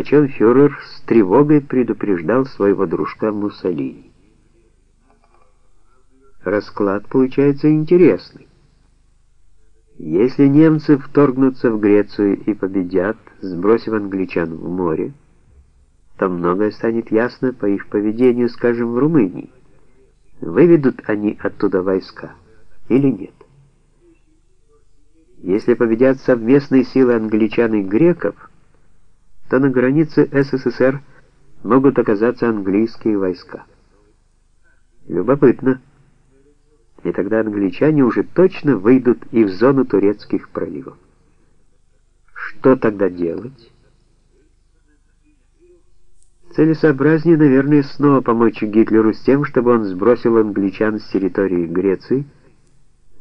о чем фюрер с тревогой предупреждал своего дружка Муссолини. Расклад получается интересный. Если немцы вторгнутся в Грецию и победят, сбросив англичан в море, то многое станет ясно по их поведению, скажем, в Румынии. Выведут они оттуда войска или нет? Если победят совместные силы англичан и греков, то на границе СССР могут оказаться английские войска. Любопытно. И тогда англичане уже точно выйдут и в зону турецких проливов. Что тогда делать? Целесообразнее, наверное, снова помочь Гитлеру с тем, чтобы он сбросил англичан с территории Греции,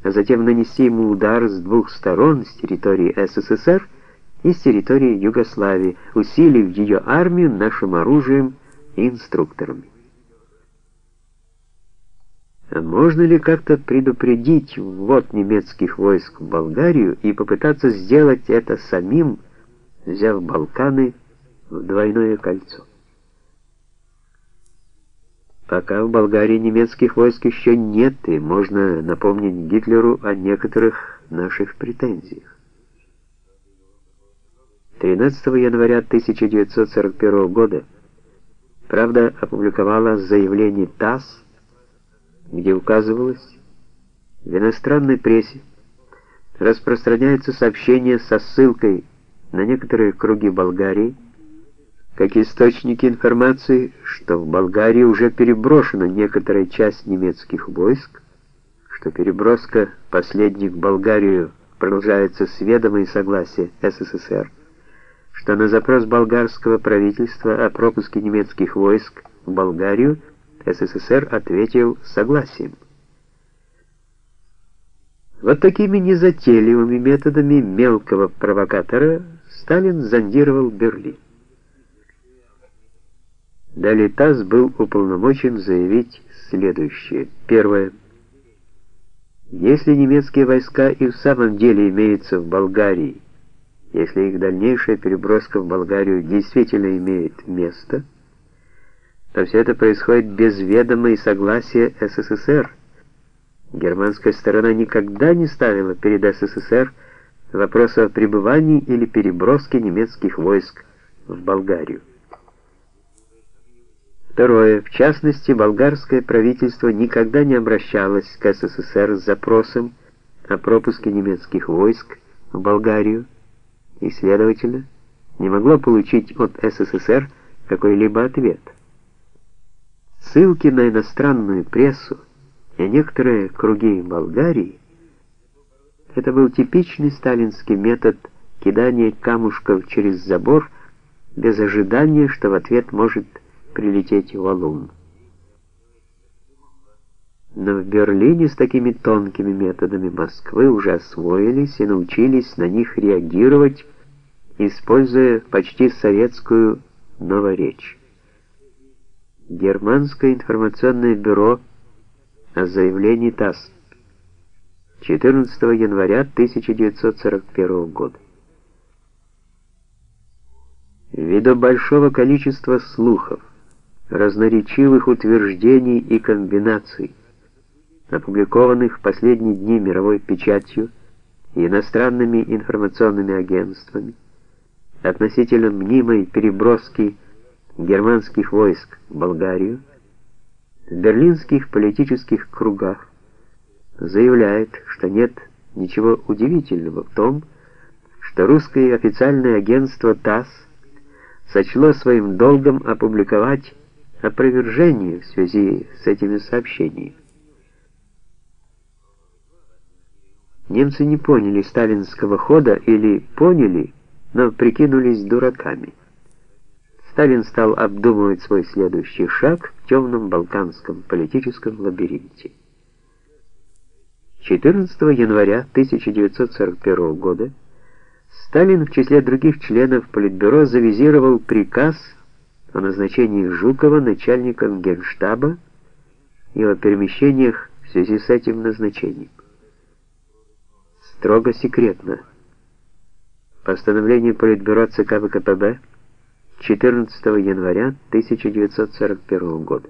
а затем нанести ему удар с двух сторон, с территории СССР и с территории Югославии, усилив ее армию нашим оружием и инструкторами. А можно ли как-то предупредить ввод немецких войск в Болгарию и попытаться сделать это самим, взяв Балканы в двойное кольцо? Пока в Болгарии немецких войск еще нет, и можно напомнить Гитлеру о некоторых наших претензиях. 13 января 1941 года «Правда» опубликовала заявление ТАСС, где указывалось, в иностранной прессе распространяются сообщения со ссылкой на некоторые круги Болгарии, как источники информации, что в Болгарии уже переброшена некоторая часть немецких войск, что переброска последних в Болгарию продолжается с ведома и согласия СССР, что на запрос болгарского правительства о пропуске немецких войск в Болгарию СССР ответил согласием. Вот такими незатейливыми методами мелкого провокатора Сталин зондировал Берлин. Далее ТАСС был уполномочен заявить следующее. Первое. Если немецкие войска и в самом деле имеются в Болгарии, если их дальнейшая переброска в Болгарию действительно имеет место, то все это происходит без ведома и согласия СССР. Германская сторона никогда не ставила перед СССР вопроса о пребывании или переброске немецких войск в Болгарию. Второе. В частности, болгарское правительство никогда не обращалось к СССР с запросом о пропуске немецких войск в Болгарию и, следовательно, не могло получить от СССР какой-либо ответ. Ссылки на иностранную прессу и некоторые круги Болгарии это был типичный сталинский метод кидания камушков через забор без ожидания, что в ответ может прилететь валун. Но в Берлине с такими тонкими методами Москвы уже освоились и научились на них реагировать, используя почти советскую новоречь. Германское информационное бюро о заявлении ТАСС 14 января 1941 года. Ввиду большого количества слухов, разноречивых утверждений и комбинаций, опубликованных в последние дни мировой печатью и иностранными информационными агентствами, относительно мнимой переброски германских войск в Болгарию, в берлинских политических кругах заявляет, что нет ничего удивительного в том, что русское официальное агентство ТАСС сочло своим долгом опубликовать опровержение в связи с этими сообщениями. Немцы не поняли сталинского хода или поняли, но прикинулись дураками. Сталин стал обдумывать свой следующий шаг в темном балканском политическом лабиринте. 14 января 1941 года Сталин в числе других членов Политбюро завизировал приказ о назначении Жукова начальником Генштаба и о перемещениях в связи с этим назначением. Строго секретно. Постановление Политбюро ЦК ВКПБ 14 января 1941 года.